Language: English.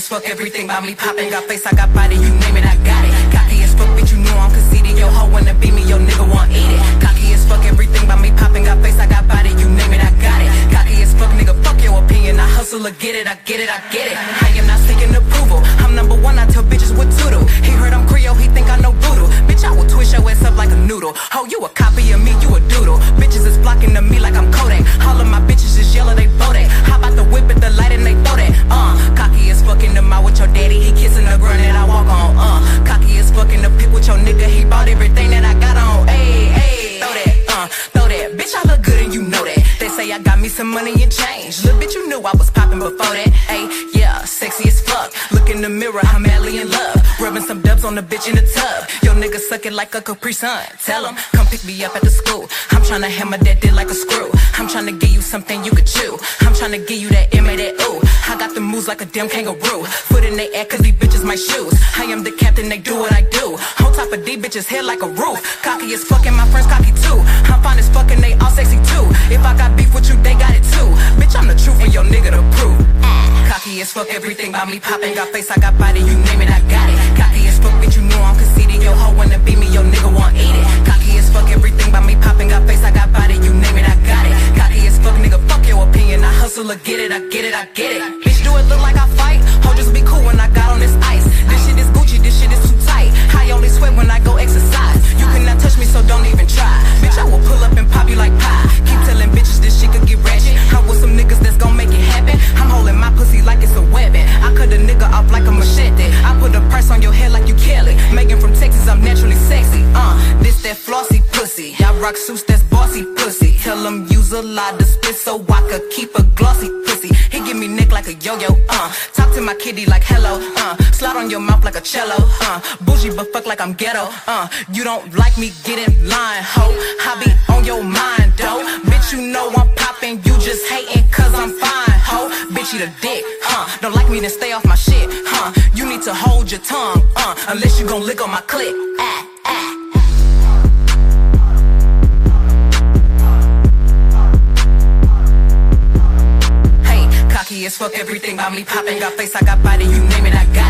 fuck, everything about me popping. Got face, I got body, you name it, I got it. Cocky as fuck, bitch, you know I'm conceited. Yo, hoe wanna be me, yo, nigga want eat it. Cocky as fuck, everything about me popping. Got face, I got body, you name it, I got it. Cocky as fuck, nigga, fuck your opinion. I hustle or get it, I get it, I get it. I am not seeking approval. I'm number one, I tell bitches I got me some money and change. Little bitch, you knew I was popping before that. Ayy, yeah, sexy as fuck. Look in the mirror, I'm madly in love. Rubbing some dubs on the bitch in the tub. Yo, nigga suck it like a Capri Sun. Tell him, come pick me up at the school. I'm tryna hammer that dick like a screw. I'm tryna give you something you could chew. I'm tryna give you that M that ooh. I moves like a damn kangaroo. Foot in they air cause these bitches my shoes. I am the captain, they do what I do. On top of these bitches head like a roof. Cocky as fucking my friends cocky too. I'm fine as fucking, they all sexy too. If I got beef with you, they got it too. Bitch, I'm the truth and your nigga to prove. Cocky as fuck, everything about me popping. Got face, I got body, you name it, I got it. Cocky as fuck, bitch, you know I'm conceited. Yo, hoe wanna be me, yo, nigga want eat it. Cocky as fuck, everything about me popping. Got face, I got body, you name it, I got it. Cocky as fuck, nigga, fuck your opinion. I hustle or get it, I get it, I get it. It look like I fight? Ho, just be cool when I got on this ice. This shit is Gucci, this shit is too tight. I only sweat when I go exercise. You cannot touch me, so don't even try. Bitch, I will pull up and pop you like pie. Keep telling bitches this shit could get ratchet. I with some niggas that's gon' make it happen. I'm holding my pussy like it's a weapon. I cut a nigga off like a machete. I put a price on your head like you Kelly. Megan from Texas, I'm naturally sexy. Uh, this that flossy pussy. I rock suits that's bossy pussy. Tell them use a lot of spit so I could keep a glossy pussy. Like a yo-yo. Uh, talk to my kitty like hello. Uh, slide on your mouth like a cello. Uh, bougie but fuck like I'm ghetto. Uh, you don't like me, get in line, ho. I be on your mind, though. Bitch, you know I'm popping. You just hating cause I'm fine, ho. Bitch, eat a dick, huh? Don't like me, then stay off my shit, huh? You need to hold your tongue, uh, unless you gon' lick on my clit. Ah, fuck, everything about me popping. Got face, I got body, you name it, I got